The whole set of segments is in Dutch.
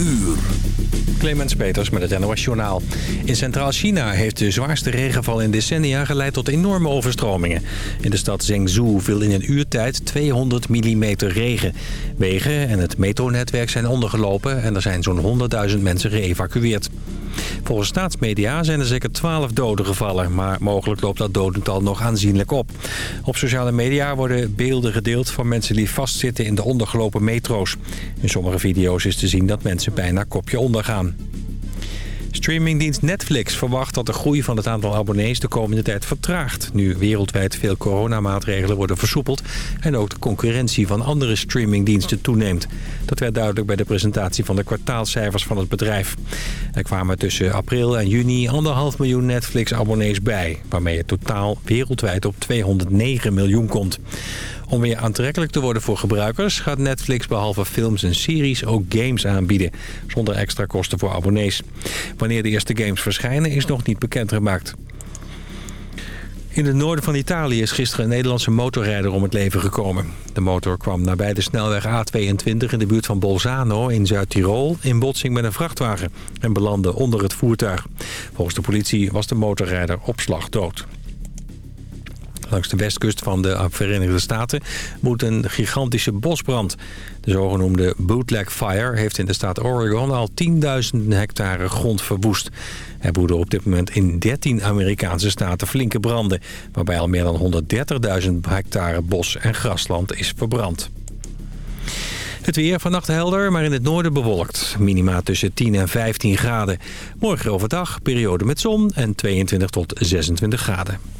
uur. Clemens Peters met het NOS Journaal. In Centraal-China heeft de zwaarste regenval in decennia geleid tot enorme overstromingen. In de stad Zhengzhou viel in een uurtijd 200 mm regen. Wegen en het metronetwerk zijn ondergelopen en er zijn zo'n 100.000 mensen geëvacueerd. Volgens staatsmedia zijn er zeker 12 doden gevallen, maar mogelijk loopt dat dodental nog aanzienlijk op. Op sociale media worden beelden gedeeld van mensen die vastzitten in de ondergelopen metro's. In sommige video's is te zien dat mensen bijna kopje onder gaan. Streamingdienst Netflix verwacht dat de groei van het aantal abonnees de komende tijd vertraagt. Nu wereldwijd veel coronamaatregelen worden versoepeld en ook de concurrentie van andere streamingdiensten toeneemt. Dat werd duidelijk bij de presentatie van de kwartaalcijfers van het bedrijf. Er kwamen tussen april en juni anderhalf miljoen Netflix-abonnees bij, waarmee het totaal wereldwijd op 209 miljoen komt. Om weer aantrekkelijk te worden voor gebruikers... gaat Netflix behalve films en series ook games aanbieden... zonder extra kosten voor abonnees. Wanneer de eerste games verschijnen is nog niet bekendgemaakt. In het noorden van Italië is gisteren een Nederlandse motorrijder om het leven gekomen. De motor kwam nabij de snelweg A22 in de buurt van Bolzano in Zuid-Tirol... in botsing met een vrachtwagen en belandde onder het voertuig. Volgens de politie was de motorrijder op slag dood. Langs de westkust van de Verenigde Staten moet een gigantische bosbrand. De zogenoemde bootleg fire heeft in de staat Oregon al 10.000 hectare grond verwoest. Er woeden op dit moment in 13 Amerikaanse staten flinke branden... waarbij al meer dan 130.000 hectare bos en grasland is verbrand. Het weer vannacht helder, maar in het noorden bewolkt. Minima tussen 10 en 15 graden. Morgen overdag periode met zon en 22 tot 26 graden.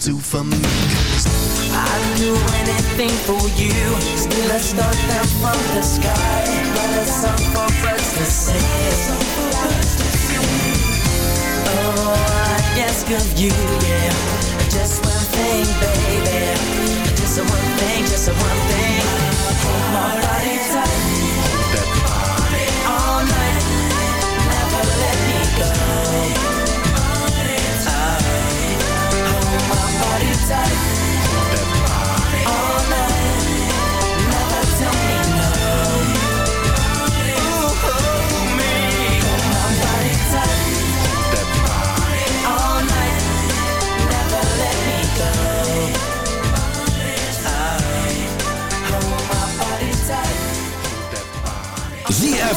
do for me. I'd do anything for you. Still a star down from the sky. But a song for us to sing. Oh, I ask of you, yeah. Just one thing, baby. Just one thing, just one thing.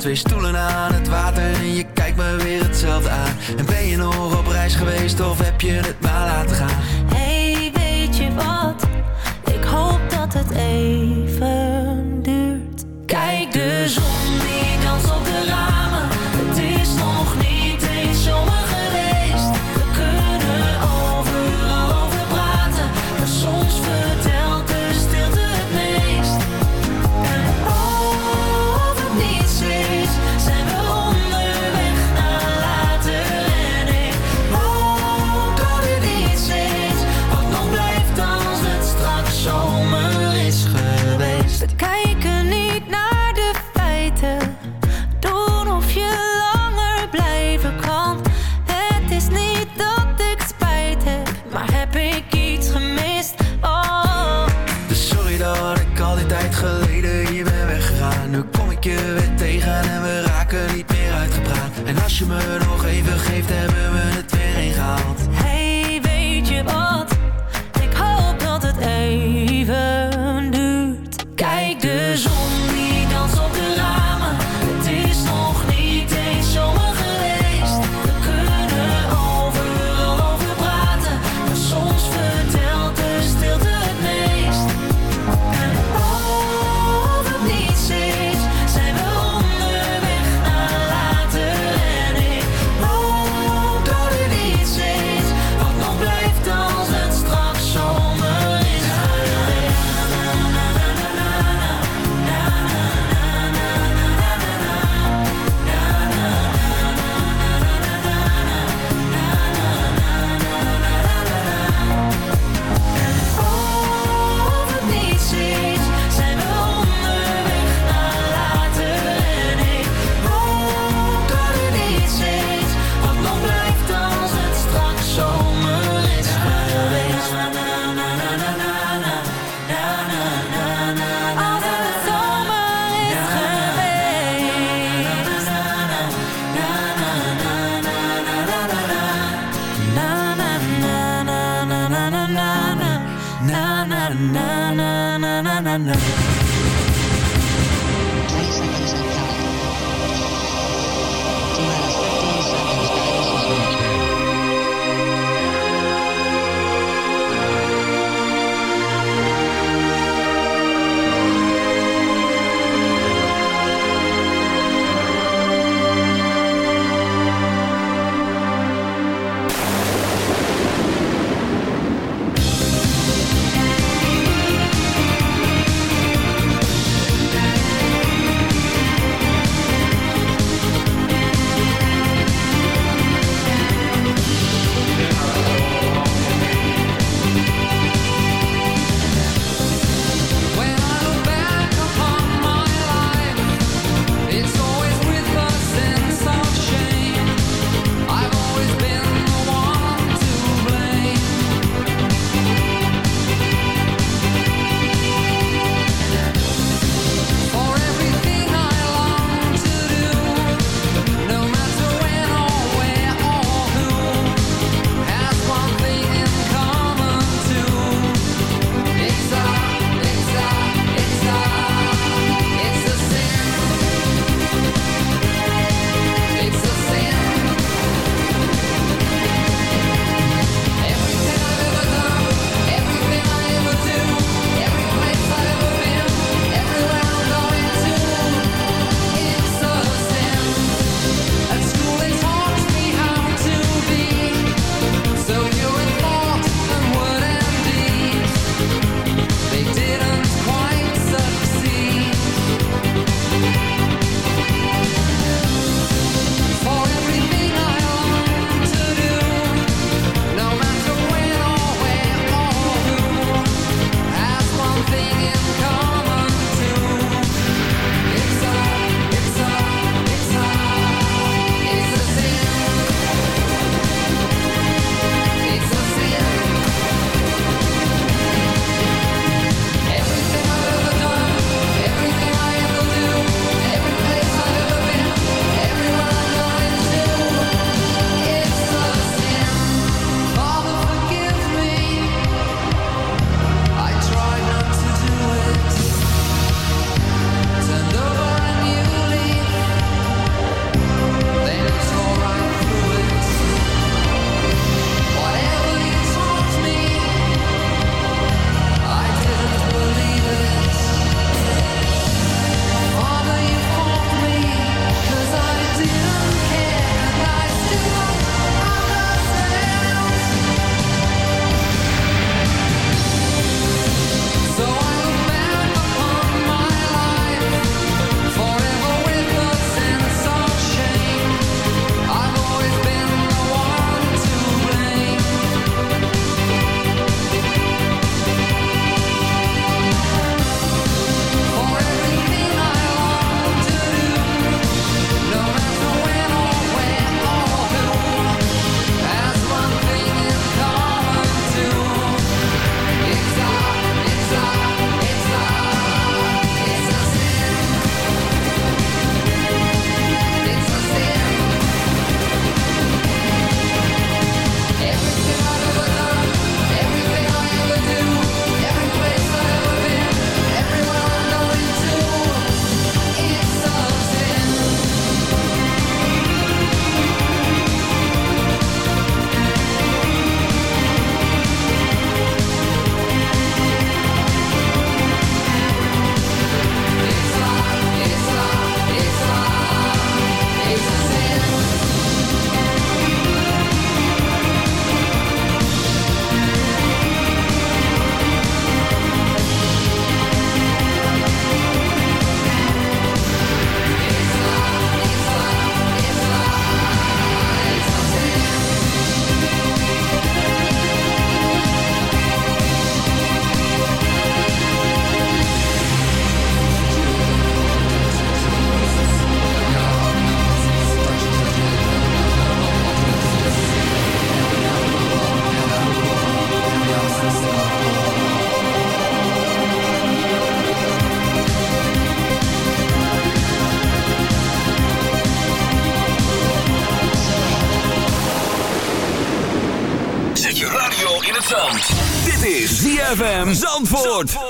Twee stoelen aan het water en je kijkt me weer hetzelfde aan. En ben je nog op reis geweest of heb je het maar laten gaan? Zandvoort. Zandvoort.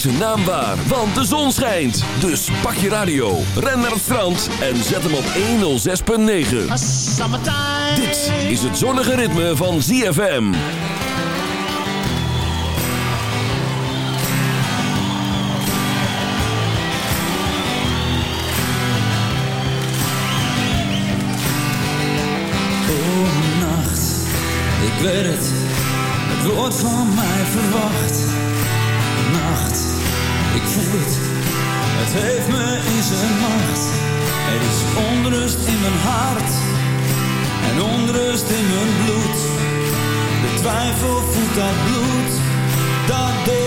Zijn naam waar, want de zon schijnt. Dus pak je radio, ren naar het strand en zet hem op 106.9. Dit is het zonnige ritme van ZFM. Oh, nacht, ik weet het, het wordt van mij verwacht. Ik voel het, het heeft me in zijn macht. Er is onrust in mijn hart en onrust in mijn bloed. De twijfel voelt dat bloed dat door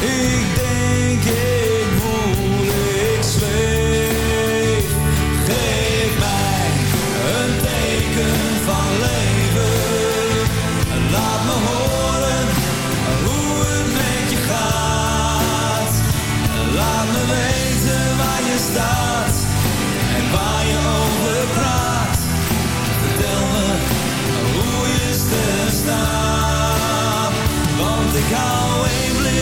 ik denk ik voel, ik zweef. Geef mij een teken van leven, laat me horen hoe het met je gaat. Laat me weten waar je staat en waar je over praat. Vertel me hoe je staan. Want ik hou één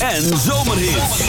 En zomerhits.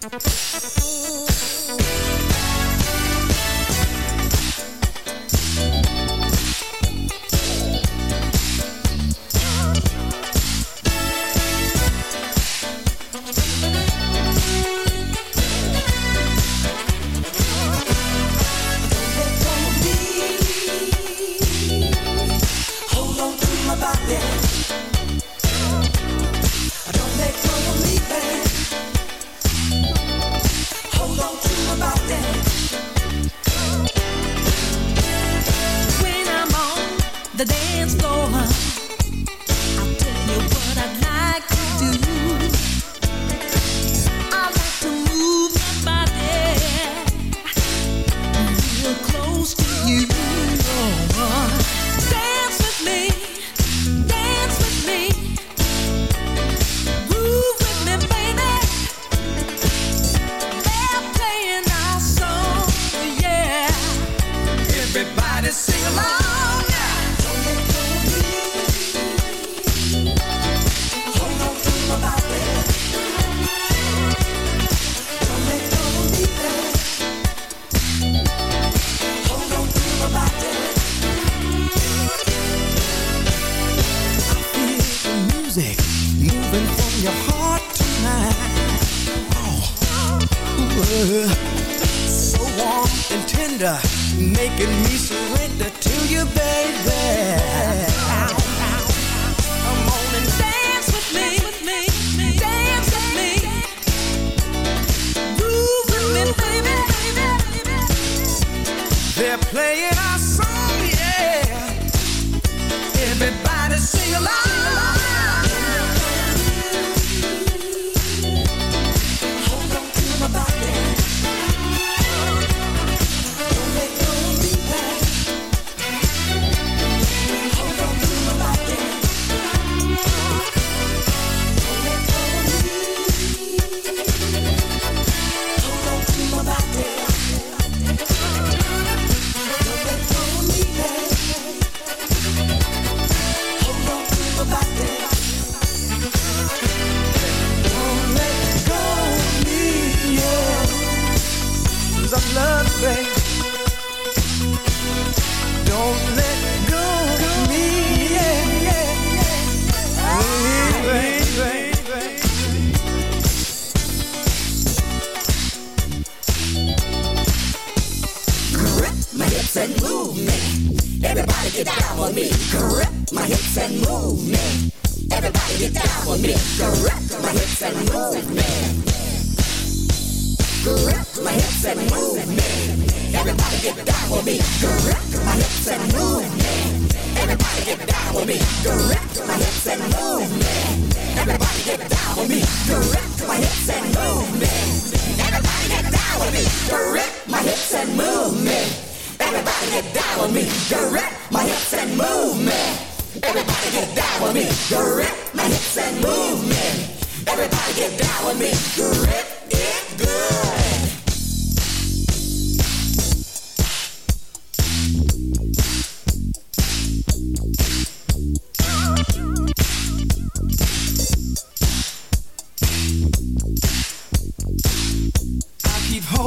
Pfft.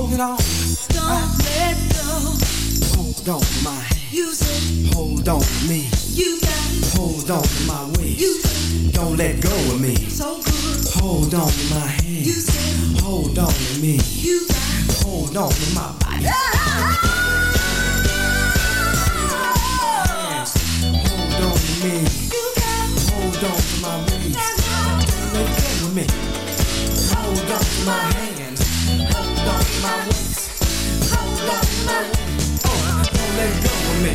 Holding on. Don't I let go. Hold on to my hand. You said Hold on to me. you got it. Hold on to my waist. You said Don't let go of me. so good. Hold on to my hand. You said Hold on to me. you got it. Hold on to my body. Hands. Hold on to me. You got it. Hold on to my waist. Don't let go of me. Hold on to my hand. Hold on my. Oh, don't let go of me.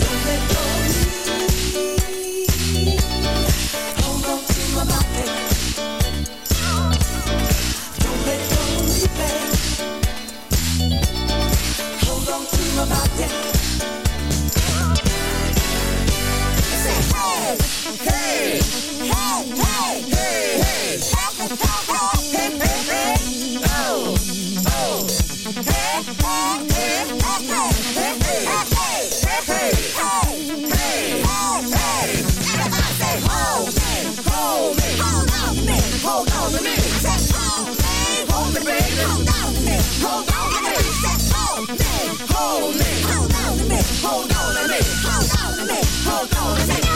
Hold on to my body. Don't let go of me. Hold on to my body. Say hey, hold on to me. Hold me, hold me, hold on to me, hold on to me, hold on to me, hold on to me.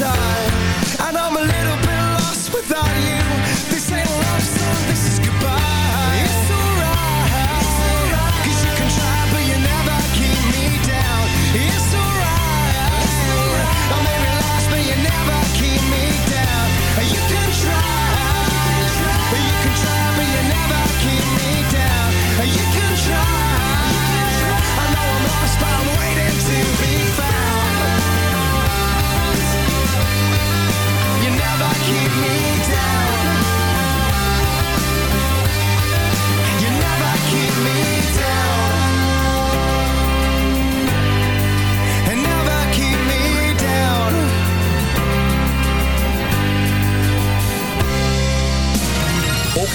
Time.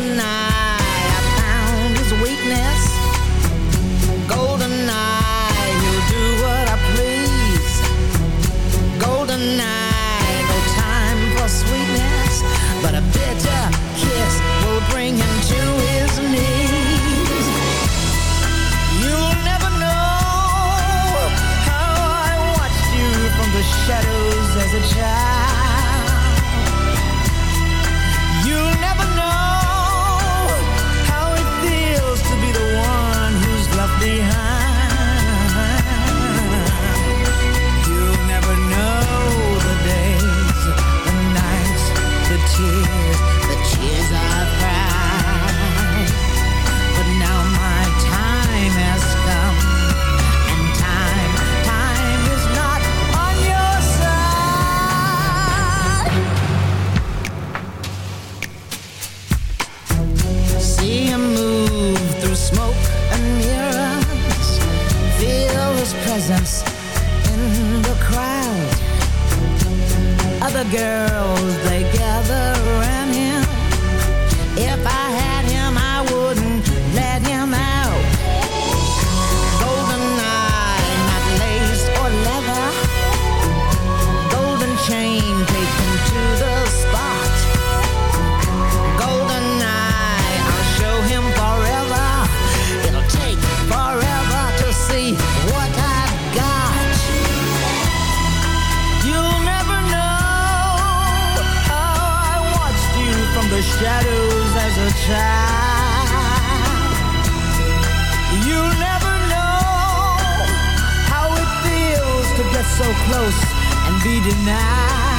night get so close and be denied.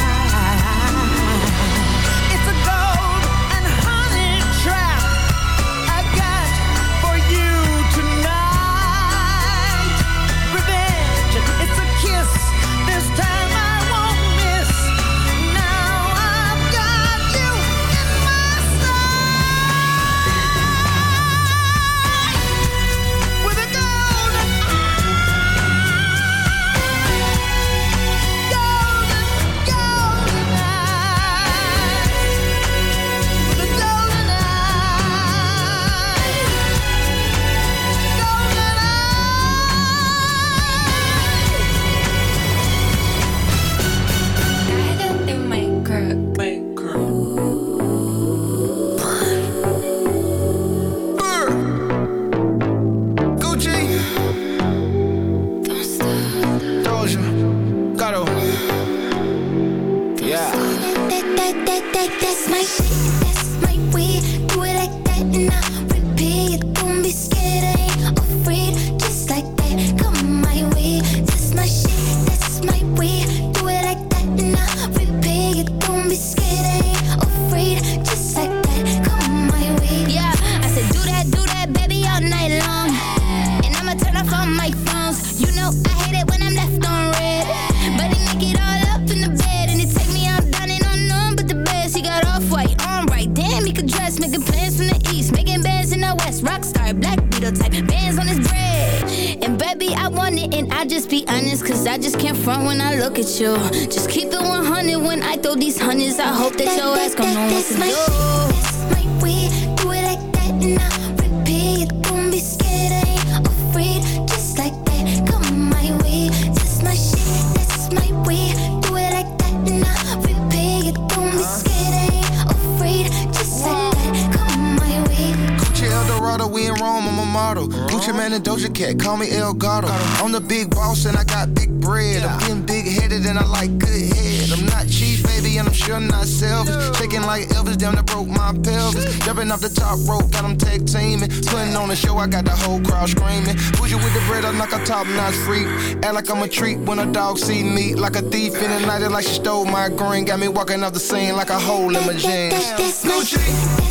big boss and I got big bread. Yeah. I'm getting big headed and I like good head. I'm not cheap, baby, and I'm sure not selfish. No. Shaking like Elvis, damn, that broke my pelvis. Jumping off the top rope, got them tag teaming. Putting on a show, I got the whole crowd screaming. Push you with the bread, I'm like a top notch freak. Act like I'm a treat when a dog see me. Like a thief in the night, like she stole my green. Got me walking off the scene like a hole in my jeans.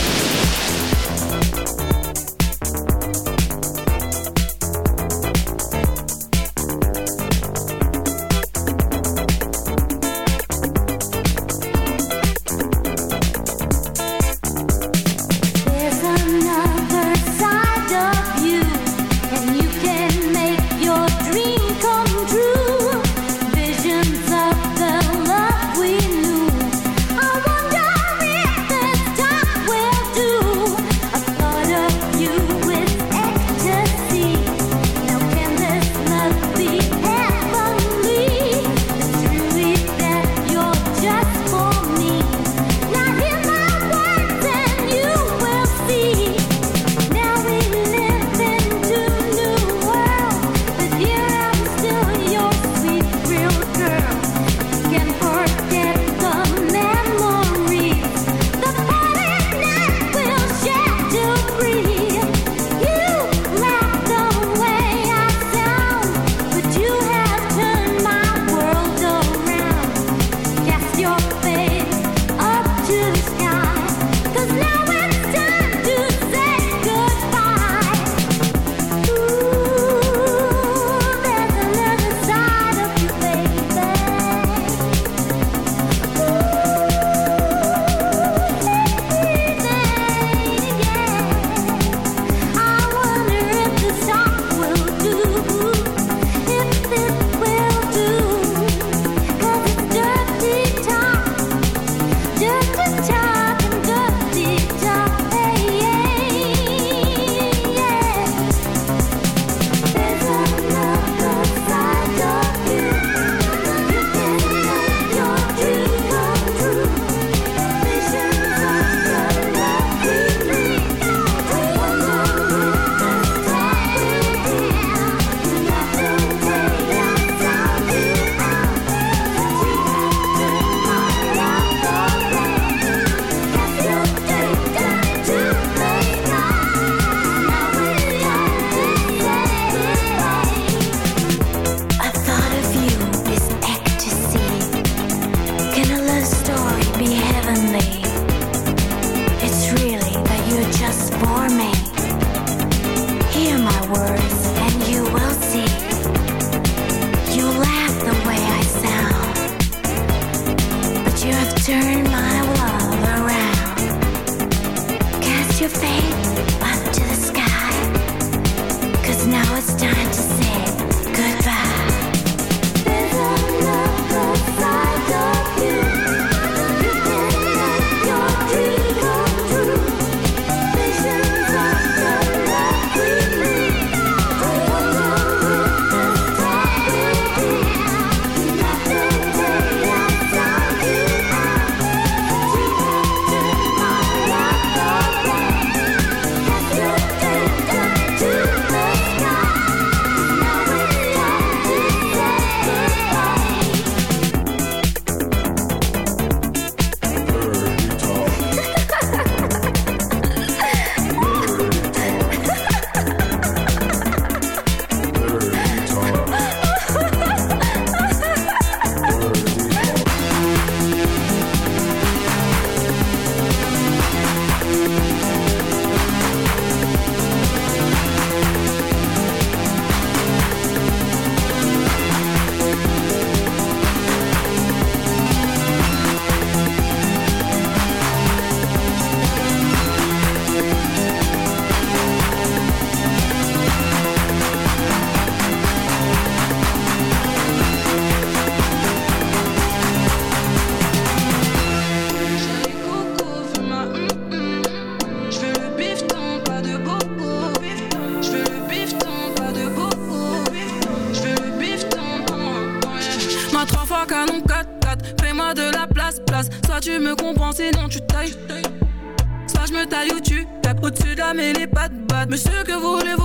Mais les pattes battes Monsieur que voulez-vous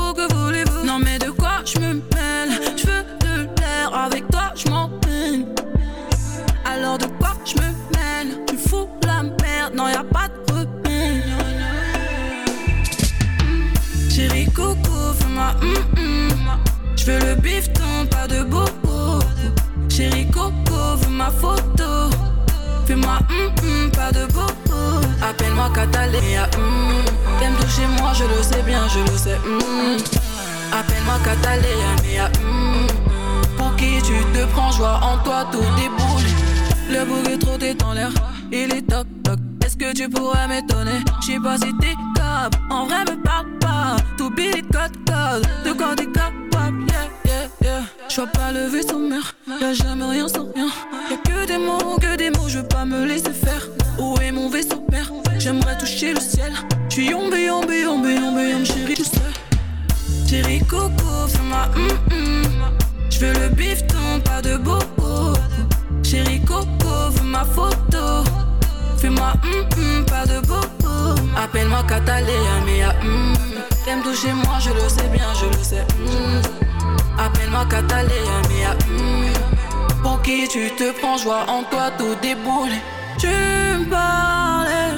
Tu me parlais,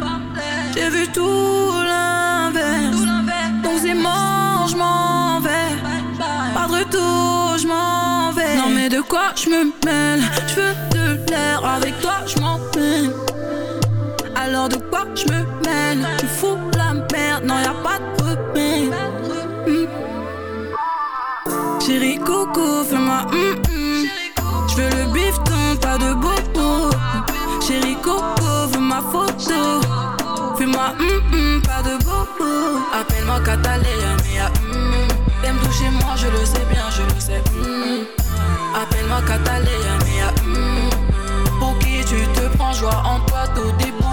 j'ai vu tout l'inverse. Donc c'est mort, je m'en vais. Pas de retour, je m'en vais. Non mais de quoi je me mêle? Je veux de l'air, avec toi je m'en mêle. Alors de quoi je me mêle? Tu fous la merde, non y'a pas de remède. Chérie, coucou, fais-moi. Mm. mm. Je veux le bifton, pas de beau Chérie Coco, veux ma photo. Fais-moi, mm, mm pas de bobo. Appelle-moi Catalina, mea, mm, mm. T'aimes toucher moi, je le sais bien, je le sais. Mm. mm. Appelle-moi Catalina, mea. Pour qui tu te prends, joie en toi, tout début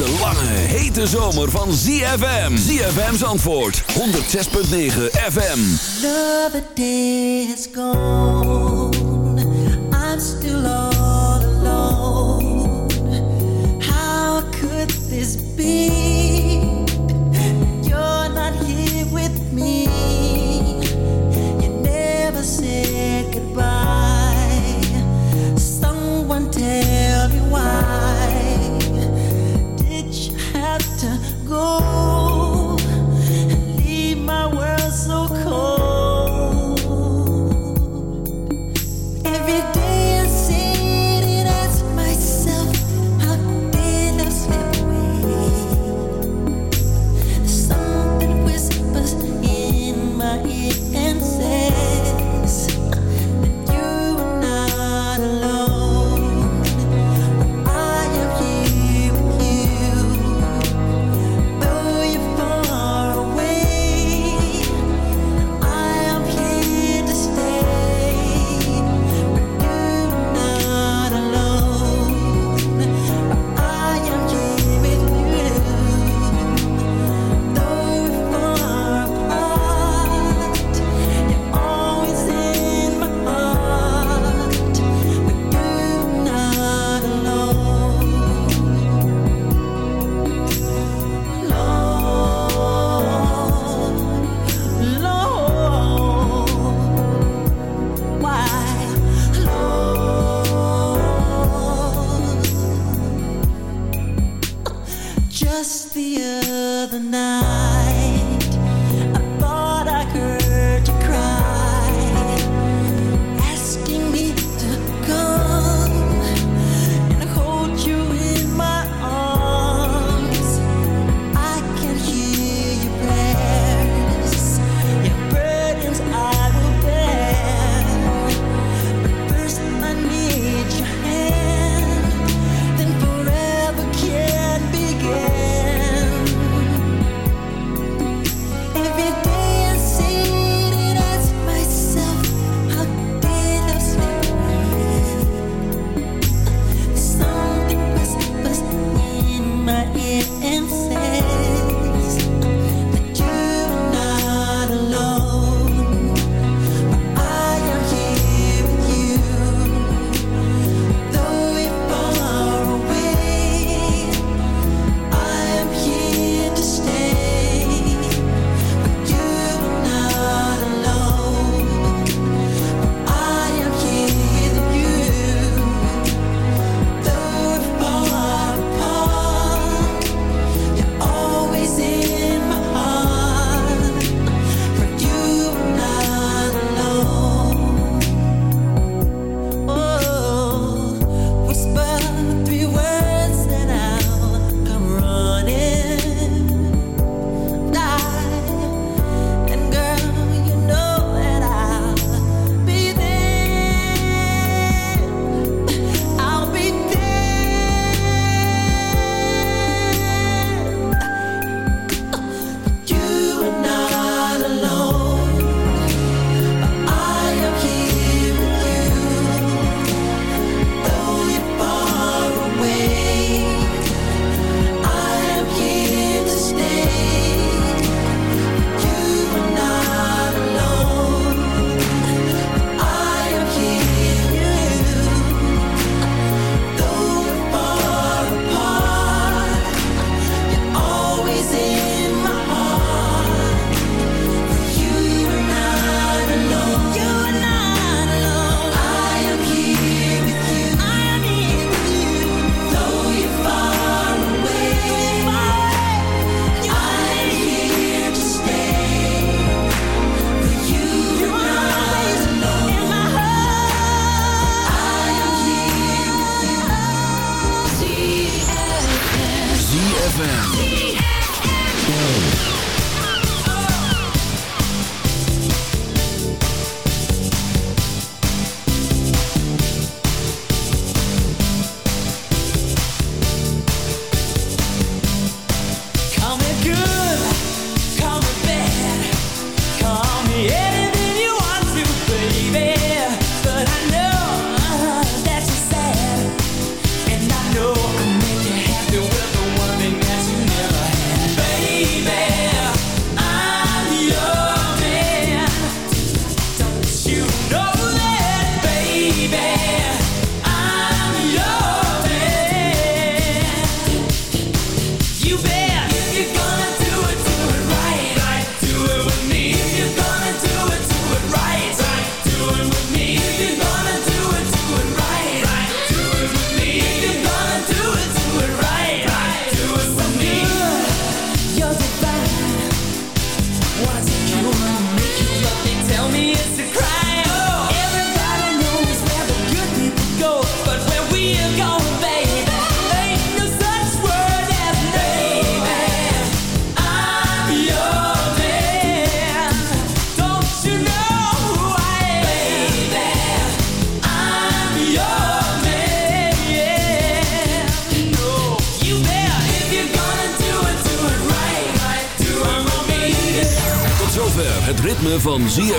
de lange, hete zomer van ZFM. ZFM's antwoord, 106.9 FM. The day is gone. I'm still all alone. How could this be? ZFM.